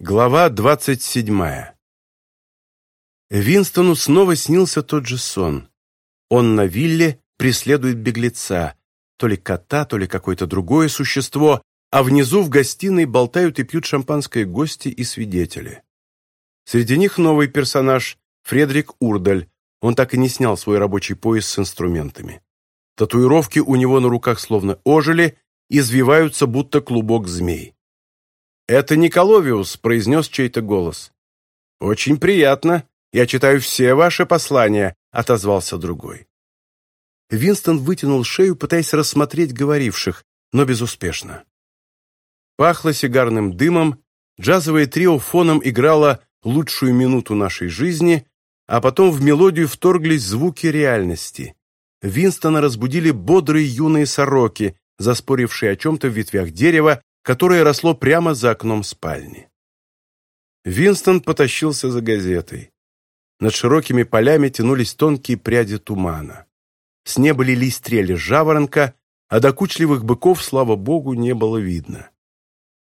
Глава двадцать седьмая. Винстону снова снился тот же сон. Он на вилле преследует беглеца, то ли кота, то ли какое-то другое существо, а внизу в гостиной болтают и пьют шампанское гости и свидетели. Среди них новый персонаж Фредерик Урдаль. Он так и не снял свой рабочий пояс с инструментами. Татуировки у него на руках словно ожили, извиваются будто клубок змей. «Это Николовиус», — произнес чей-то голос. «Очень приятно. Я читаю все ваши послания», — отозвался другой. Винстон вытянул шею, пытаясь рассмотреть говоривших, но безуспешно. Пахло сигарным дымом, джазовое трио фоном играло «Лучшую минуту нашей жизни», а потом в мелодию вторглись звуки реальности. Винстона разбудили бодрые юные сороки, заспорившие о чем-то в ветвях дерева которое росло прямо за окном спальни. Винстон потащился за газетой. Над широкими полями тянулись тонкие пряди тумана. С неба лились стрели жаворонка, а докучливых быков, слава богу, не было видно.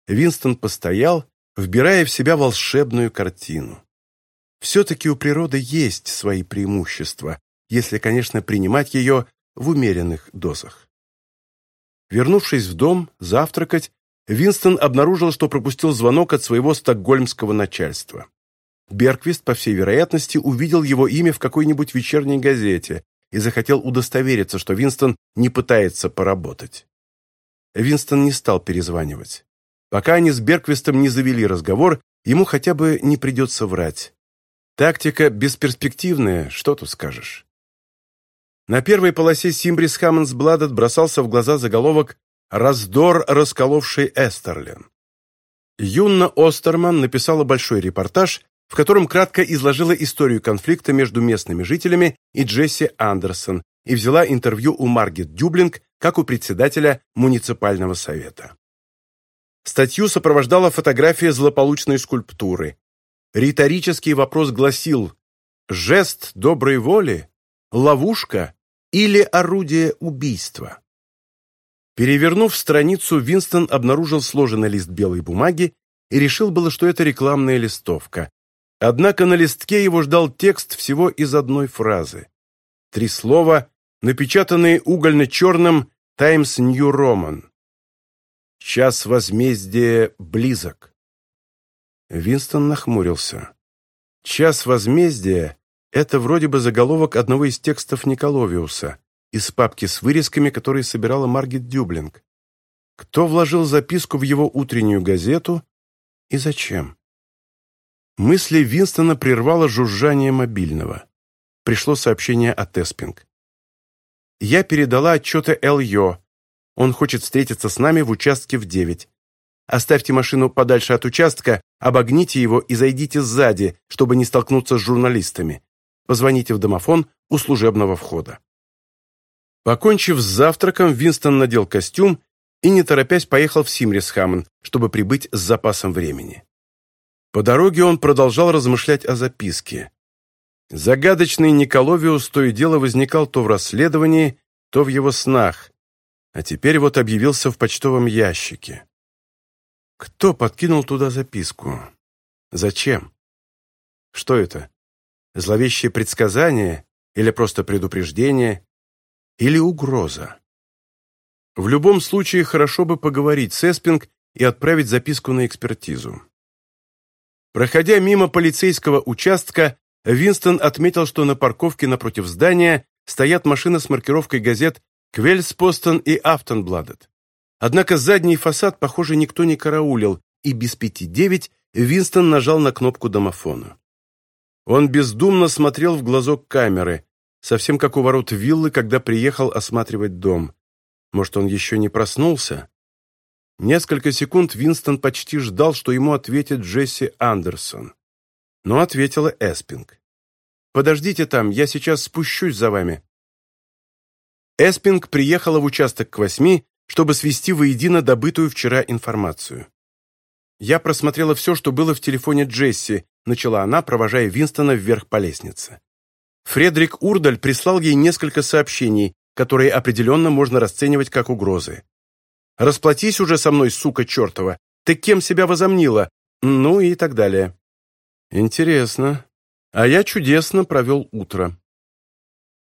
Винстон постоял, вбирая в себя волшебную картину. Все-таки у природы есть свои преимущества, если, конечно, принимать ее в умеренных дозах. Вернувшись в дом, завтракать, Винстон обнаружил, что пропустил звонок от своего стокгольмского начальства. Берквист, по всей вероятности, увидел его имя в какой-нибудь вечерней газете и захотел удостовериться, что Винстон не пытается поработать. Винстон не стал перезванивать. Пока они с Берквистом не завели разговор, ему хотя бы не придется врать. Тактика бесперспективная, что тут скажешь. На первой полосе Симбрис Хаммонсбладет бросался в глаза заголовок Раздор, расколовший Эстерлин. Юнна Остерман написала большой репортаж, в котором кратко изложила историю конфликта между местными жителями и Джесси Андерсон и взяла интервью у Маргет Дюблинг, как у председателя муниципального совета. Статью сопровождала фотография злополучной скульптуры. Риторический вопрос гласил «Жест доброй воли? Ловушка или орудие убийства?» Перевернув страницу, Винстон обнаружил сложенный лист белой бумаги и решил было, что это рекламная листовка. Однако на листке его ждал текст всего из одной фразы. Три слова, напечатанные угольно-черным «Times New Roman». «Час возмездия близок». Винстон нахмурился. «Час возмездия» — это вроде бы заголовок одного из текстов Николовиуса из папки с вырезками, которые собирала Маргит Дюблинг. Кто вложил записку в его утреннюю газету и зачем? Мысли Винстона прервало жужжание мобильного. Пришло сообщение от Эспинг. «Я передала отчеты Эл-Йо. Он хочет встретиться с нами в участке в девять. Оставьте машину подальше от участка, обогните его и зайдите сзади, чтобы не столкнуться с журналистами. Позвоните в домофон у служебного входа». Покончив с завтраком, Винстон надел костюм и, не торопясь, поехал в Симрисхаммон, чтобы прибыть с запасом времени. По дороге он продолжал размышлять о записке. Загадочный Николовиус то и дело возникал то в расследовании, то в его снах, а теперь вот объявился в почтовом ящике. Кто подкинул туда записку? Зачем? Что это? Зловещее предсказание или просто предупреждение? или угроза? В любом случае, хорошо бы поговорить с Эспинг и отправить записку на экспертизу. Проходя мимо полицейского участка, Винстон отметил, что на парковке напротив здания стоят машины с маркировкой газет «Квельспостон» и «Автонбладет». Однако задний фасад, похоже, никто не караулил, и без пяти девять Винстон нажал на кнопку домофона. Он бездумно смотрел в глазок камеры. совсем как у ворот виллы, когда приехал осматривать дом. Может, он еще не проснулся? Несколько секунд Винстон почти ждал, что ему ответит Джесси Андерсон. Но ответила Эспинг. «Подождите там, я сейчас спущусь за вами». Эспинг приехала в участок к восьми, чтобы свести воедино добытую вчера информацию. «Я просмотрела все, что было в телефоне Джесси», начала она, провожая Винстона вверх по лестнице. Фредерик Урдаль прислал ей несколько сообщений, которые определенно можно расценивать как угрозы. «Расплатись уже со мной, сука чертова! Ты кем себя возомнила?» Ну и так далее. «Интересно. А я чудесно провел утро».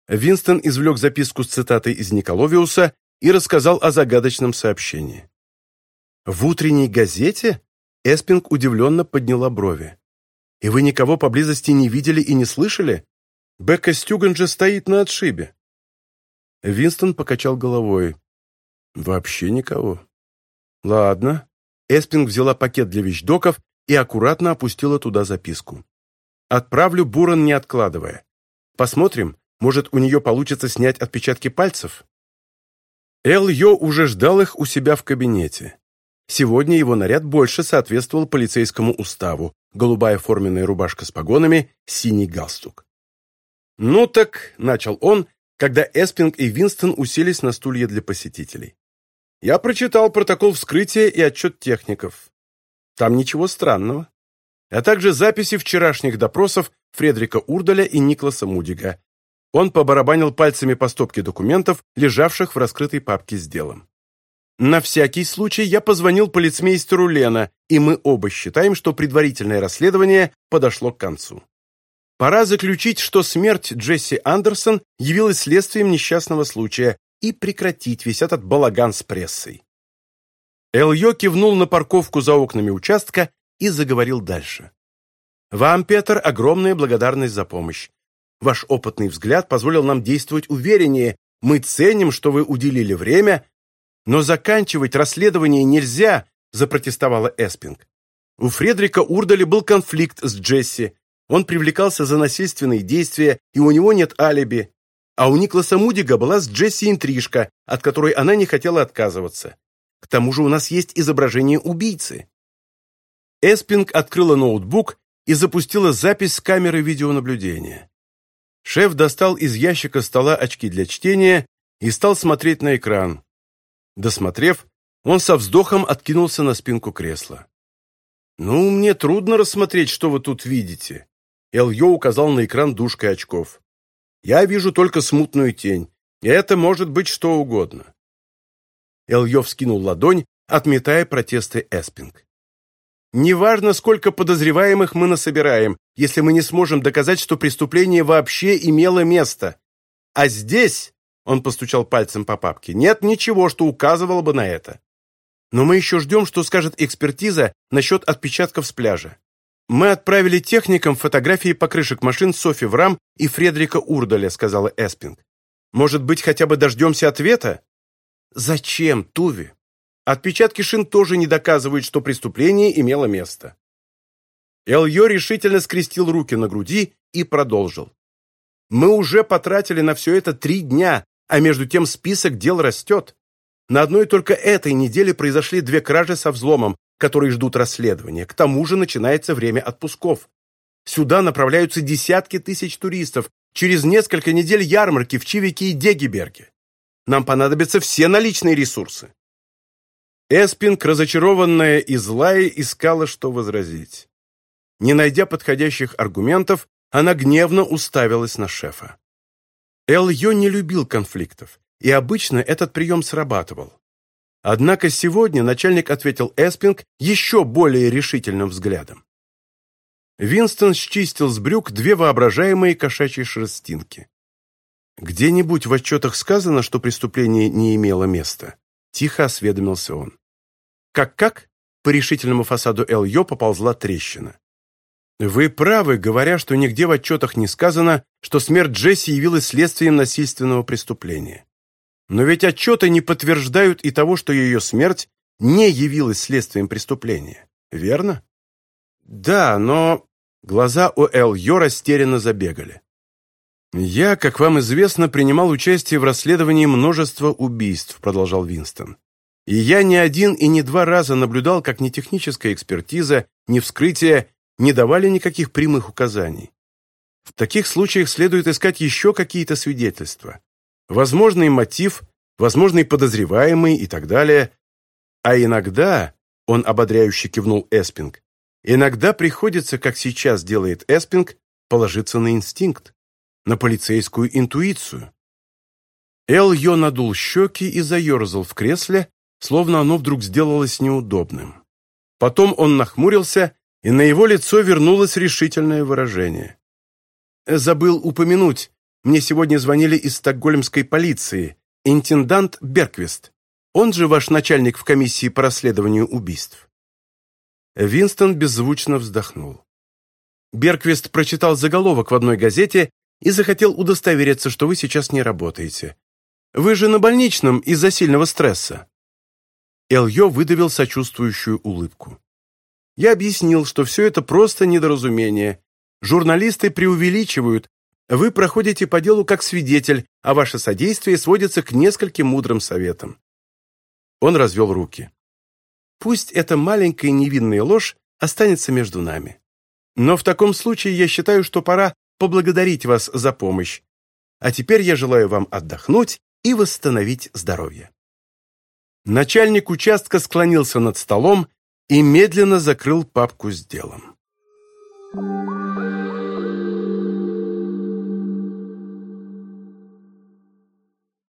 Винстон извлек записку с цитатой из Николовиуса и рассказал о загадочном сообщении. «В утренней газете?» Эспинг удивленно подняла брови. «И вы никого поблизости не видели и не слышали?» Бекка Стюган же стоит на отшибе». Винстон покачал головой. «Вообще никого». «Ладно». Эспинг взяла пакет для вещдоков и аккуратно опустила туда записку. «Отправлю Буран, не откладывая. Посмотрим, может, у нее получится снять отпечатки пальцев?» Эл Йо уже ждал их у себя в кабинете. Сегодня его наряд больше соответствовал полицейскому уставу. Голубая форменная рубашка с погонами, синий галстук. «Ну так», — начал он, когда Эспинг и Винстон уселись на стулья для посетителей. «Я прочитал протокол вскрытия и отчет техников. Там ничего странного. А также записи вчерашних допросов Фредрика Урдаля и Никласа Мудига. Он побарабанил пальцами по стопке документов, лежавших в раскрытой папке с делом. На всякий случай я позвонил полицмейстеру Лена, и мы оба считаем, что предварительное расследование подошло к концу. Пора заключить, что смерть Джесси Андерсон явилась следствием несчастного случая и прекратить весь этот балаган с прессой. Эльё кивнул на парковку за окнами участка и заговорил дальше. «Вам, Петр, огромная благодарность за помощь. Ваш опытный взгляд позволил нам действовать увереннее. Мы ценим, что вы уделили время «Но заканчивать расследование нельзя», – запротестовала Эспинг. У Фредрика Урдали был конфликт с Джесси. Он привлекался за насильственные действия, и у него нет алиби. А у Никласа Мудига была с Джесси интрижка, от которой она не хотела отказываться. К тому же у нас есть изображение убийцы. Эспинг открыла ноутбук и запустила запись с камеры видеонаблюдения. Шеф достал из ящика стола очки для чтения и стал смотреть на экран. Досмотрев, он со вздохом откинулся на спинку кресла. «Ну, мне трудно рассмотреть, что вы тут видите. Эльё указал на экран дужкой очков. «Я вижу только смутную тень, и это может быть что угодно». Эльё вскинул ладонь, отметая протесты Эспинг. «Неважно, сколько подозреваемых мы насобираем, если мы не сможем доказать, что преступление вообще имело место. А здесь...» — он постучал пальцем по папке. «Нет ничего, что указывало бы на это. Но мы еще ждем, что скажет экспертиза насчет отпечатков с пляжа. Мы отправили техникам фотографии покрышек машин Софи Врам и Фредрика Урдаля, сказала Эспинг. Может быть, хотя бы дождемся ответа? Зачем, Туви? Отпечатки шин тоже не доказывают, что преступление имело место. Эльё решительно скрестил руки на груди и продолжил. Мы уже потратили на все это три дня, а между тем список дел растет. На одной только этой неделе произошли две кражи со взломом, которые ждут расследования. К тому же начинается время отпусков. Сюда направляются десятки тысяч туристов. Через несколько недель ярмарки в Чивике и Дегеберге. Нам понадобятся все наличные ресурсы. Эспинг, разочарованная и злая, искала, что возразить. Не найдя подходящих аргументов, она гневно уставилась на шефа. Эл Йо не любил конфликтов, и обычно этот прием срабатывал. Однако сегодня начальник ответил Эспинг еще более решительным взглядом. Винстон счистил с брюк две воображаемые кошачьи шерстинки. «Где-нибудь в отчетах сказано, что преступление не имело места?» Тихо осведомился он. «Как-как?» По решительному фасаду Эл-Йо поползла трещина. «Вы правы, говоря, что нигде в отчетах не сказано, что смерть Джесси явилась следствием насильственного преступления. Но ведь отчеты не подтверждают и того, что ее смерть не явилась следствием преступления. Верно? Да, но... Глаза у Эл Йо растерянно забегали. «Я, как вам известно, принимал участие в расследовании множества убийств», продолжал Винстон. «И я не один и не два раза наблюдал, как ни техническая экспертиза, ни вскрытие не давали никаких прямых указаний. В таких случаях следует искать еще какие-то свидетельства. возможный мотив, возможный подозреваемый и так далее. А иногда, он ободряюще кивнул Эспинг, иногда приходится, как сейчас делает Эспинг, положиться на инстинкт, на полицейскую интуицию. Эл Йо надул щеки и заерзал в кресле, словно оно вдруг сделалось неудобным. Потом он нахмурился, и на его лицо вернулось решительное выражение. «Забыл упомянуть», мне сегодня звонили из стокгольмской полиции. Интендант Берквист. Он же ваш начальник в комиссии по расследованию убийств». Винстон беззвучно вздохнул. Берквист прочитал заголовок в одной газете и захотел удостовериться, что вы сейчас не работаете. Вы же на больничном из-за сильного стресса. Эльё выдавил сочувствующую улыбку. Я объяснил, что все это просто недоразумение. Журналисты преувеличивают, вы проходите по делу как свидетель, а ваше содействие сводится к нескольким мудрым советам». Он развел руки. «Пусть эта маленькая невинная ложь останется между нами. Но в таком случае я считаю, что пора поблагодарить вас за помощь. А теперь я желаю вам отдохнуть и восстановить здоровье». Начальник участка склонился над столом и медленно закрыл папку с делом. Thank you.